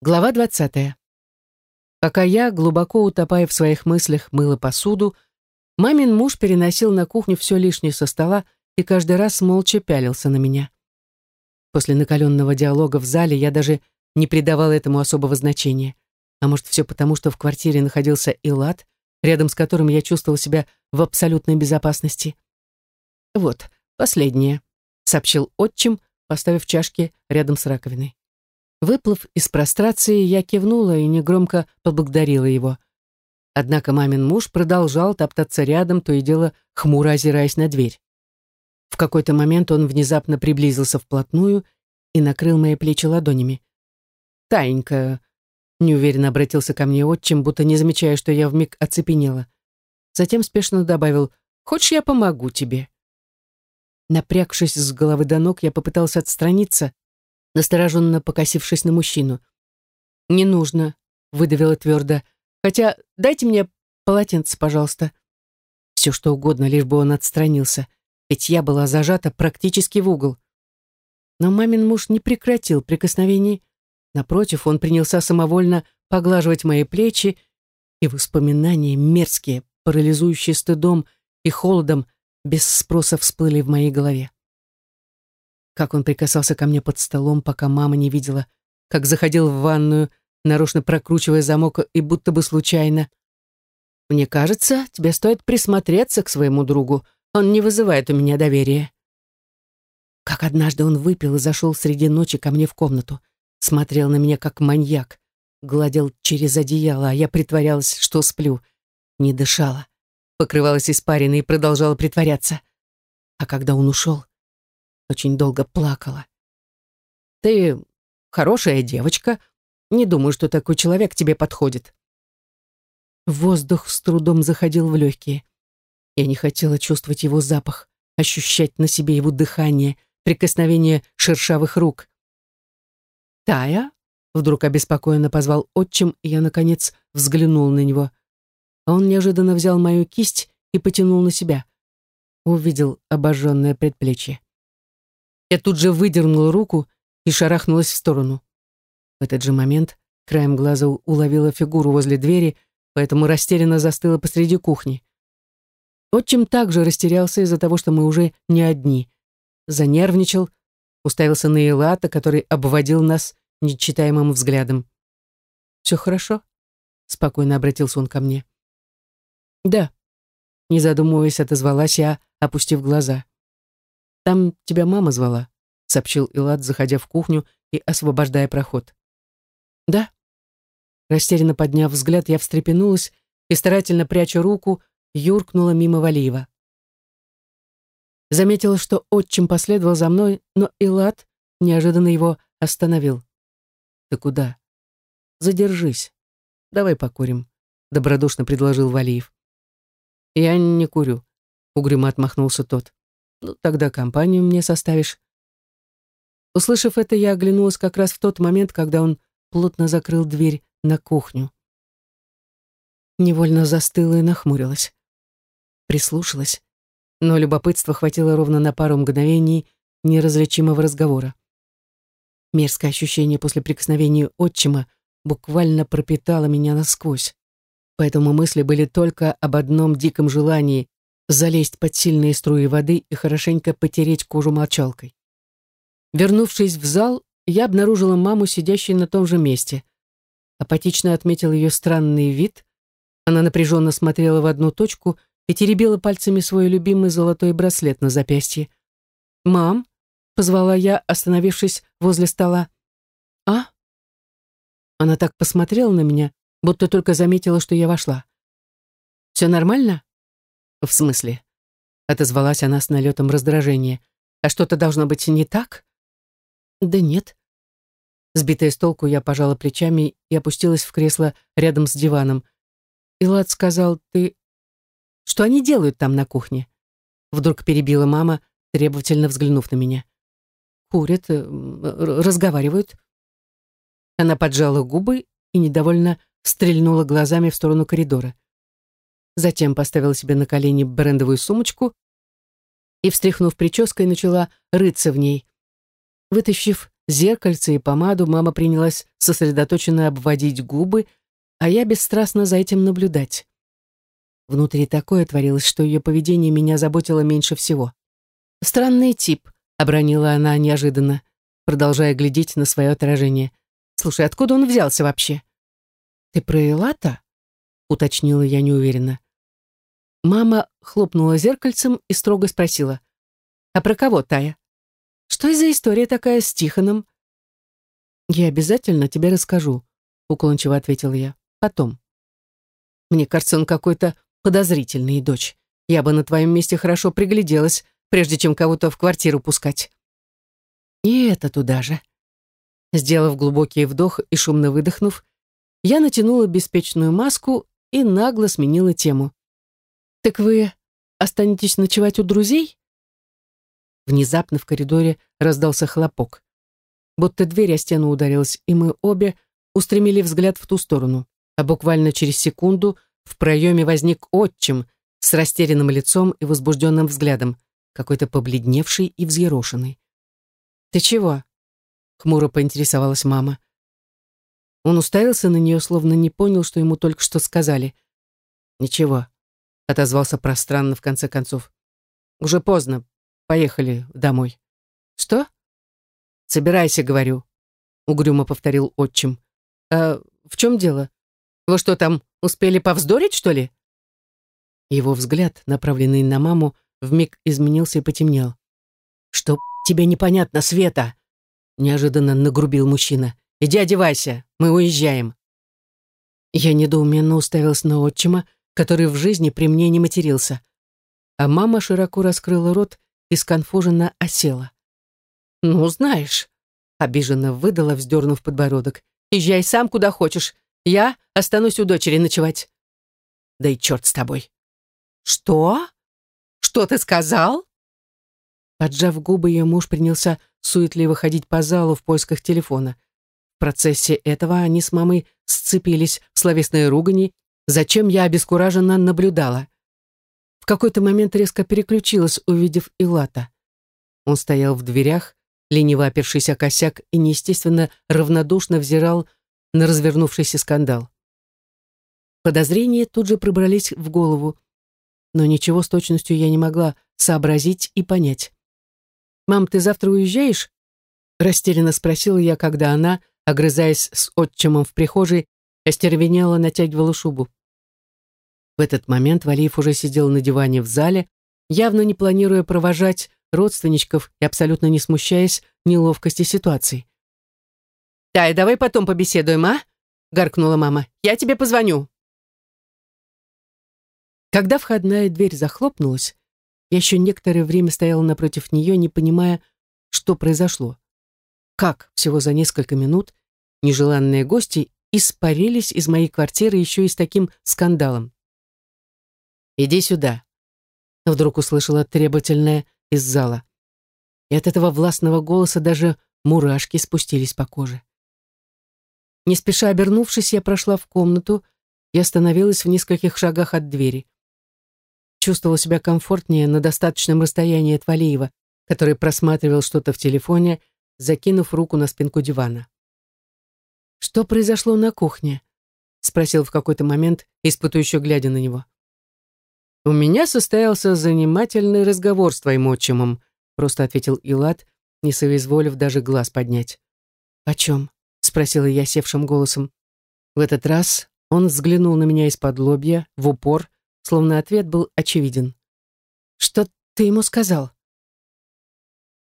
Глава двадцатая. Пока я, глубоко утопая в своих мыслях, мыла посуду, мамин муж переносил на кухню все лишнее со стола и каждый раз молча пялился на меня. После накаленного диалога в зале я даже не придавала этому особого значения. А может, все потому, что в квартире находился Илат, рядом с которым я чувствовала себя в абсолютной безопасности. «Вот, последнее», — сообщил отчим, поставив чашки рядом с раковиной. Выплыв из прострации, я кивнула и негромко поблагодарила его. Однако мамин муж продолжал топтаться рядом, то и дело хмуро озираясь на дверь. В какой-то момент он внезапно приблизился вплотную и накрыл мои плечи ладонями. «Таенька», — неуверенно обратился ко мне отчим, будто не замечая, что я вмиг оцепенела. Затем спешно добавил «Хочешь, я помогу тебе?» Напрягшись с головы до ног, я попытался отстраниться, настороженно покосившись на мужчину. «Не нужно», — выдавила твердо. «Хотя дайте мне полотенце, пожалуйста». Все что угодно, лишь бы он отстранился, ведь я была зажата практически в угол. Но мамин муж не прекратил прикосновений. Напротив, он принялся самовольно поглаживать мои плечи, и воспоминания мерзкие, парализующие стыдом и холодом, без спроса всплыли в моей голове как он прикасался ко мне под столом, пока мама не видела, как заходил в ванную, нарочно прокручивая замок и будто бы случайно. «Мне кажется, тебе стоит присмотреться к своему другу. Он не вызывает у меня доверия». Как однажды он выпил и зашел среди ночи ко мне в комнату, смотрел на меня как маньяк, гладил через одеяло, а я притворялась, что сплю, не дышала, покрывалась испариной и продолжала притворяться. А когда он ушел, очень долго плакала. «Ты хорошая девочка. Не думаю, что такой человек тебе подходит». Воздух с трудом заходил в легкие. Я не хотела чувствовать его запах, ощущать на себе его дыхание, прикосновение шершавых рук. «Тая?» — вдруг обеспокоенно позвал отчим, и я, наконец, взглянул на него. Он неожиданно взял мою кисть и потянул на себя. Увидел обожженное предплечье. Я тут же выдернула руку и шарахнулась в сторону. В этот же момент краем глаза уловила фигуру возле двери, поэтому растерянно застыла посреди кухни. Отчим также растерялся из-за того, что мы уже не одни. Занервничал, уставился на Элата, который обводил нас нечитаемым взглядом. «Все хорошо?» — спокойно обратился он ко мне. «Да», — не задумываясь, отозвалась я, опустив глаза. «Там тебя мама звала», — сообщил Илад, заходя в кухню и освобождая проход. «Да». Растерянно подняв взгляд, я встрепенулась и, старательно пряча руку, юркнула мимо Валиева. Заметила, что отчим последовал за мной, но Илад неожиданно его остановил. «Ты куда?» «Задержись. Давай покурим», — добродушно предложил Валиев. «Я не курю», — угрюмо отмахнулся тот. Ну, тогда компанию мне составишь. Услышав это, я оглянулась как раз в тот момент, когда он плотно закрыл дверь на кухню. Невольно застыла и нахмурилась. Прислушалась, но любопытства хватило ровно на пару мгновений неразличимого разговора. Мерзкое ощущение после прикосновения отчима буквально пропитало меня насквозь. Поэтому мысли были только об одном диком желании залезть под сильные струи воды и хорошенько потереть кожу молчалкой. Вернувшись в зал, я обнаружила маму, сидящей на том же месте. Апатично отметил ее странный вид. Она напряженно смотрела в одну точку и теребила пальцами свой любимый золотой браслет на запястье. «Мам?» — позвала я, остановившись возле стола. «А?» Она так посмотрела на меня, будто только заметила, что я вошла. «Все нормально?» «В смысле?» — отозвалась она с налетом раздражения. «А что-то должно быть не так?» «Да нет». Сбитая с толку, я пожала плечами и опустилась в кресло рядом с диваном. Илад сказал, «Ты...» «Что они делают там на кухне?» Вдруг перебила мама, требовательно взглянув на меня. «Курят, э, разговаривают». Она поджала губы и недовольно стрельнула глазами в сторону коридора затем поставила себе на колени брендовую сумочку и, встряхнув прической, начала рыться в ней. Вытащив зеркальце и помаду, мама принялась сосредоточенно обводить губы, а я бесстрастно за этим наблюдать. Внутри такое творилось, что ее поведение меня заботило меньше всего. «Странный тип», — обронила она неожиданно, продолжая глядеть на свое отражение. «Слушай, откуда он взялся вообще?» «Ты про Элата?» — уточнила я неуверенно. Мама хлопнула зеркальцем и строго спросила. «А про кого, Тая? Что за история такая с Тихоном?» «Я обязательно тебе расскажу», — уклончиво ответила я. «Потом». «Мне кажется, он какой-то подозрительный, дочь. Я бы на твоем месте хорошо пригляделась, прежде чем кого-то в квартиру пускать. И это туда же. Сделав глубокий вдох и шумно выдохнув, я натянула беспечную маску и нагло сменила тему. «Так вы останетесь ночевать у друзей?» Внезапно в коридоре раздался хлопок. Будто дверь о стену ударилась, и мы обе устремили взгляд в ту сторону. А буквально через секунду в проеме возник отчим с растерянным лицом и возбужденным взглядом, какой-то побледневший и взъерошенный. «Ты чего?» — хмуро поинтересовалась мама. Он уставился на нее, словно не понял, что ему только что сказали. «Ничего», — отозвался пространно в конце концов. «Уже поздно. Поехали домой». «Что?» «Собирайся, говорю», — угрюмо повторил отчим. «А в чем дело? Вы что там, успели повздорить, что ли?» Его взгляд, направленный на маму, вмиг изменился и потемнел. «Что тебе непонятно, Света?» Неожиданно нагрубил мужчина. «Иди одевайся, мы уезжаем». Я недоуменно уставилась на отчима, который в жизни при мне не матерился. А мама широко раскрыла рот и сконфуженно осела. «Ну, знаешь», — обиженно выдала, вздернув подбородок, «езжай сам куда хочешь, я останусь у дочери ночевать. Да и черт с тобой. Что? Что ты сказал? Поджав губы, ее муж принялся суетливо ходить по залу в поисках телефона. В процессе этого они с мамой сцепились в словесной ругани, зачем я обескураженно наблюдала. В какой-то момент резко переключилась, увидев Илата. Он стоял в дверях, лениво опершись о косяк и неестественно равнодушно взирал на развернувшийся скандал. Подозрения тут же пробрались в голову, но ничего с точностью я не могла сообразить и понять. «Мам, ты завтра уезжаешь?» Растерянно спросила я, когда она, огрызаясь с отчимом в прихожей, остервенела натягивала шубу. В этот момент Валиев уже сидел на диване в зале, явно не планируя провожать родственничков и абсолютно не смущаясь неловкости ситуации. «Тай, давай потом побеседуем, а?» — гаркнула мама. «Я тебе позвоню». Когда входная дверь захлопнулась, я еще некоторое время стояла напротив нее, не понимая, что произошло. Как всего за несколько минут нежеланные гости испарились из моей квартиры еще и с таким скандалом. «Иди сюда», — вдруг услышала требовательная из зала. И от этого властного голоса даже мурашки спустились по коже. Не спеша обернувшись, я прошла в комнату и остановилась в нескольких шагах от двери. Чувствовала себя комфортнее на достаточном расстоянии от Валеева, который просматривал что-то в телефоне, закинув руку на спинку дивана. «Что произошло на кухне?» — спросил в какой-то момент, испытывающе глядя на него. «У меня состоялся занимательный разговор с твоим отчимом», — просто ответил Илат, не соизволив даже глаз поднять. «О чем?» спросила я севшим голосом. В этот раз он взглянул на меня из-под лобья, в упор, словно ответ был очевиден. «Что ты ему сказал?»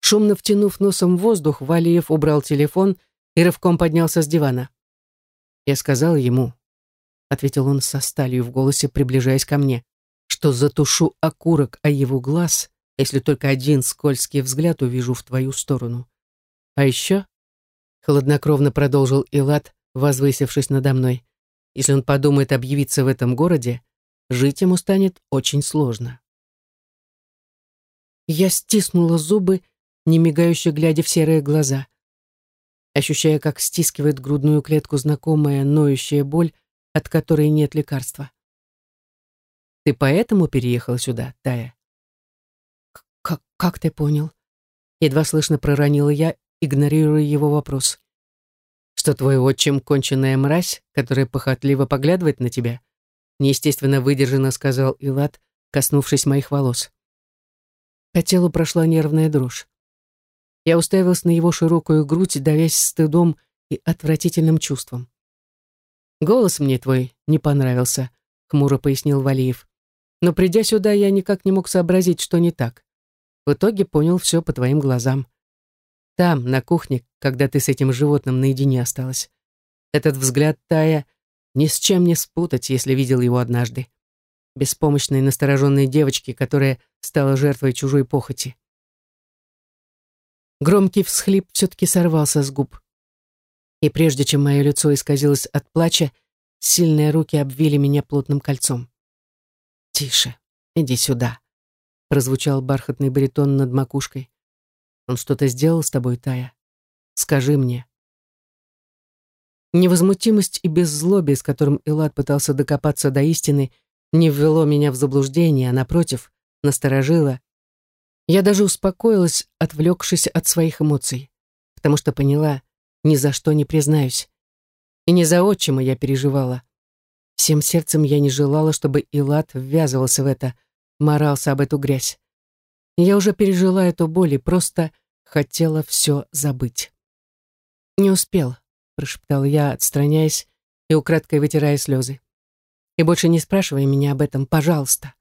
Шумно втянув носом воздух, Валиев убрал телефон и рывком поднялся с дивана. «Я сказал ему», — ответил он со сталью в голосе, приближаясь ко мне, «что затушу окурок о его глаз, если только один скользкий взгляд увижу в твою сторону. А еще Холоднокровно продолжил Илат, возвысившись надо мной. Если он подумает объявиться в этом городе, жить ему станет очень сложно. Я стиснула зубы, не мигающе глядя в серые глаза. Ощущая, как стискивает грудную клетку знакомая ноющая боль, от которой нет лекарства. «Ты поэтому переехала сюда, Тая?» «Как, как ты понял?» Едва слышно проронила я игнорируя его вопрос. «Что твой отчим — конченная мразь, которая похотливо поглядывает на тебя?» Неестественно выдержанно сказал Илат, коснувшись моих волос. По телу прошла нервная дрожь. Я уставилась на его широкую грудь, давясь стыдом и отвратительным чувством. «Голос мне твой не понравился», — хмуро пояснил Валиев. «Но придя сюда, я никак не мог сообразить, что не так. В итоге понял все по твоим глазам. Там, на кухне, когда ты с этим животным наедине осталась. Этот взгляд Тая ни с чем не спутать, если видел его однажды. Беспомощной настороженной девочки, которая стала жертвой чужой похоти. Громкий всхлип все-таки сорвался с губ. И прежде чем мое лицо исказилось от плача, сильные руки обвили меня плотным кольцом. «Тише, иди сюда», — прозвучал бархатный баритон над макушкой. «Он что-то сделал с тобой, Тая? Скажи мне». Невозмутимость и беззлобие, с которым Элад пытался докопаться до истины, не ввело меня в заблуждение, а, напротив, насторожило. Я даже успокоилась, отвлекшись от своих эмоций, потому что поняла, ни за что не признаюсь. И не за отчима я переживала. Всем сердцем я не желала, чтобы Илат ввязывался в это, морался об эту грязь. Я уже пережила эту боль и просто хотела все забыть. Не успел, прошептал я, отстраняясь и украдкой вытирая слезы. И больше не спрашивай меня об этом, пожалуйста.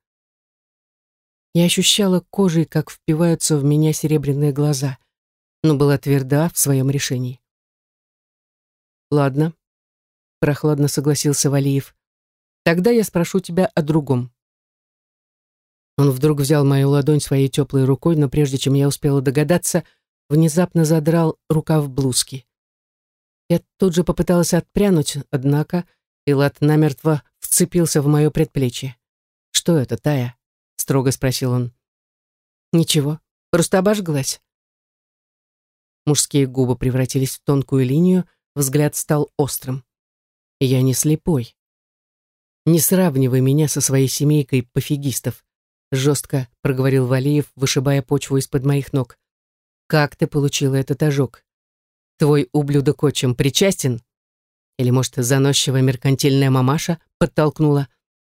Я ощущала кожей, как впиваются в меня серебряные глаза, но была тверда в своем решении. «Ладно», — прохладно согласился Валиев. «Тогда я спрошу тебя о другом». Он вдруг взял мою ладонь своей теплой рукой, но прежде чем я успела догадаться, внезапно задрал рукав блузки. Я тут же попыталась отпрянуть, однако Илат намертво вцепился в мое предплечье. «Что это, Тая?» — строго спросил он. «Ничего, просто обожглась». Мужские губы превратились в тонкую линию, взгляд стал острым. «Я не слепой. Не сравнивай меня со своей семейкой пофигистов», жестко проговорил Валиев, вышибая почву из-под моих ног. «Как ты получила этот ожог? Твой ублюдок отчим причастен? Или, может, заносчивая меркантильная мамаша подтолкнула?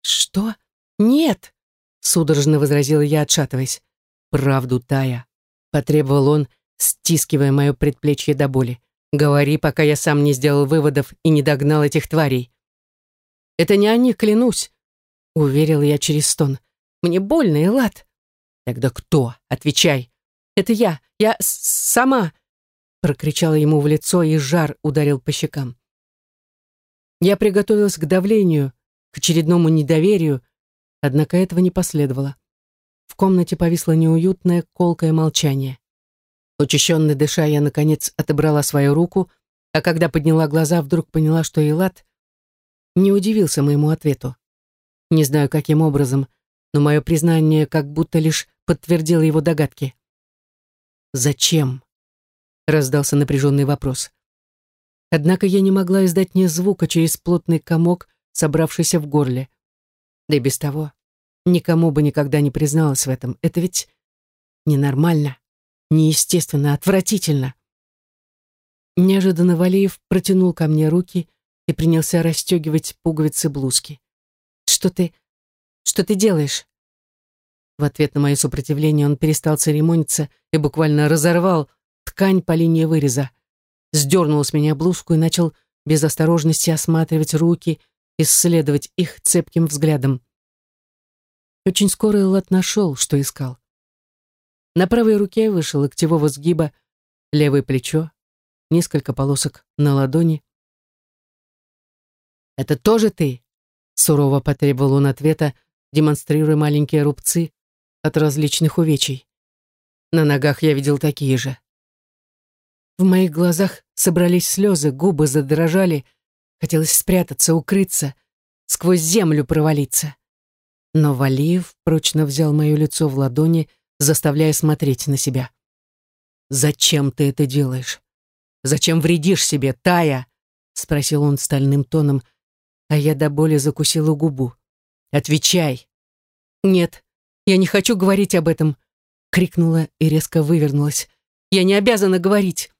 Что? Нет! Судорожно возразила я, отшатываясь. Правду, Тая. Потребовал он, стискивая мое предплечье до боли. Говори, пока я сам не сделал выводов и не догнал этих тварей. Это не они, клянусь. Уверила я через стон. Мне больно, Элат. Тогда кто? Отвечай. Это я. Я сама прокричала ему в лицо, и жар ударил по щекам. Я приготовилась к давлению, к очередному недоверию, однако этого не последовало. В комнате повисло неуютное, колкое молчание. Учащенно дыша, я, наконец, отобрала свою руку, а когда подняла глаза, вдруг поняла, что Илат не удивился моему ответу. Не знаю, каким образом, но мое признание как будто лишь подтвердило его догадки. «Зачем?» раздался напряженный вопрос. Однако я не могла издать ни звука через плотный комок, собравшийся в горле. Да и без того, никому бы никогда не призналась в этом. Это ведь ненормально, неестественно, отвратительно. Неожиданно Валеев протянул ко мне руки и принялся расстегивать пуговицы блузки. «Что ты... что ты делаешь?» В ответ на мое сопротивление он перестал церемониться и буквально разорвал ткань по линии выреза. Сдернул с меня блузку и начал без осторожности осматривать руки, исследовать их цепким взглядом. Очень скоро Эллад нашел, что искал. На правой руке выше локтевого сгиба левое плечо, несколько полосок на ладони. «Это тоже ты?» — сурово потребовал он ответа, демонстрируя маленькие рубцы от различных увечий. На ногах я видел такие же. В моих глазах собрались слезы, губы задрожали. Хотелось спрятаться, укрыться, сквозь землю провалиться. Но Валиев прочно взял мое лицо в ладони, заставляя смотреть на себя. «Зачем ты это делаешь? Зачем вредишь себе, Тая?» — спросил он стальным тоном, а я до боли закусила губу. «Отвечай!» «Нет, я не хочу говорить об этом!» — крикнула и резко вывернулась. «Я не обязана говорить!»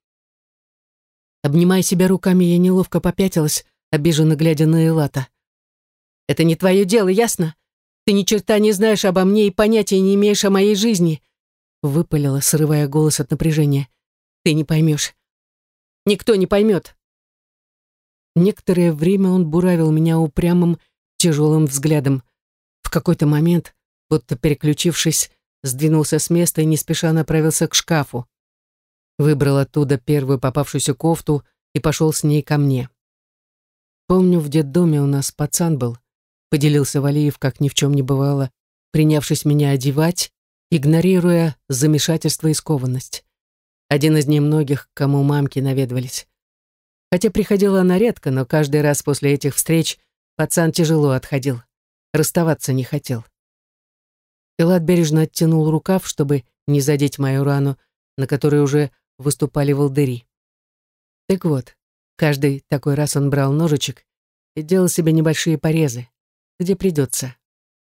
Обнимая себя руками, я неловко попятилась, обиженно глядя на Элата. «Это не твое дело, ясно? Ты ни черта не знаешь обо мне и понятия не имеешь о моей жизни», выпалила, срывая голос от напряжения. «Ты не поймешь. Никто не поймет». Некоторое время он буравил меня упрямым, тяжелым взглядом. В какой-то момент, будто переключившись, сдвинулся с места и не спеша направился к шкафу. Выбрал оттуда первую попавшуюся кофту и пошел с ней ко мне. Помню, в детдоме у нас пацан был, поделился Валиев, как ни в чем не бывало, принявшись меня одевать, игнорируя замешательство и скованность. Один из немногих, кому мамки наведывались. Хотя приходила она редко, но каждый раз после этих встреч пацан тяжело отходил. Расставаться не хотел. Элат бережно оттянул рукав, чтобы не задеть мою рану, на которой уже выступали волдыри. Так вот, каждый такой раз он брал ножичек и делал себе небольшие порезы, где придется.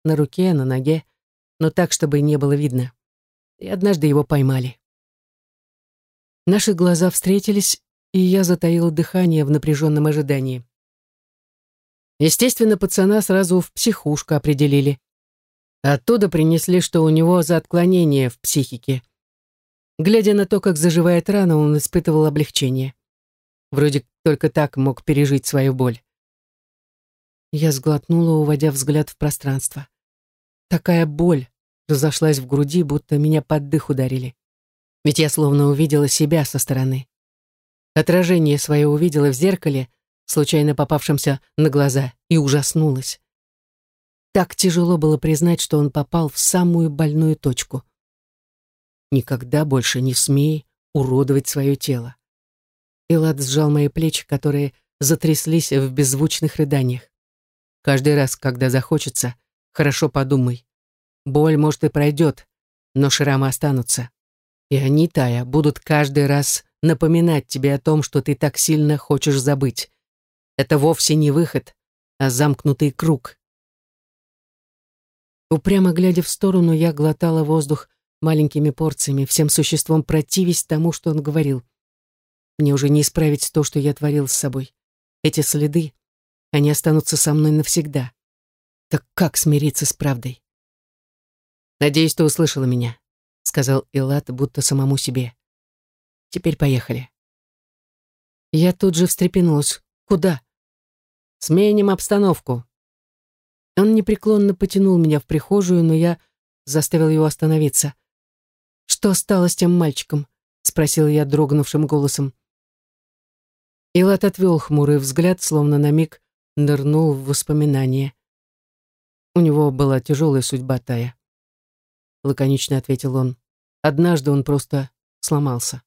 На руке, на ноге, но так, чтобы не было видно. И однажды его поймали. Наши глаза встретились, и я затаила дыхание в напряженном ожидании. Естественно, пацана сразу в психушку определили. Оттуда принесли, что у него за отклонение в психике. Глядя на то, как заживает рана, он испытывал облегчение. Вроде только так мог пережить свою боль. Я сглотнула, уводя взгляд в пространство. Такая боль разошлась в груди, будто меня под дых ударили. Ведь я словно увидела себя со стороны. Отражение свое увидела в зеркале, случайно попавшемся на глаза, и ужаснулась. Так тяжело было признать, что он попал в самую больную точку. Никогда больше не смей уродовать свое тело. Элад сжал мои плечи, которые затряслись в беззвучных рыданиях. Каждый раз, когда захочется, хорошо подумай. Боль, может, и пройдет, но шрамы останутся. И они, Тая, будут каждый раз напоминать тебе о том, что ты так сильно хочешь забыть. Это вовсе не выход, а замкнутый круг. Упрямо глядя в сторону, я глотала воздух маленькими порциями, всем существом противясь тому, что он говорил. Мне уже не исправить то, что я творил с собой. Эти следы, они останутся со мной навсегда. Так как смириться с правдой? «Надеюсь, ты услышала меня», — сказал Илат, будто самому себе. «Теперь поехали». Я тут же встрепенулась. «Куда?» «Сменим обстановку». Он непреклонно потянул меня в прихожую, но я заставил его остановиться. «Что стало с тем мальчиком?» — спросил я дрогнувшим голосом. Илат отвел хмурый взгляд, словно на миг нырнул в воспоминания. У него была тяжелая судьба Тая. Лаконично ответил он. Однажды он просто сломался.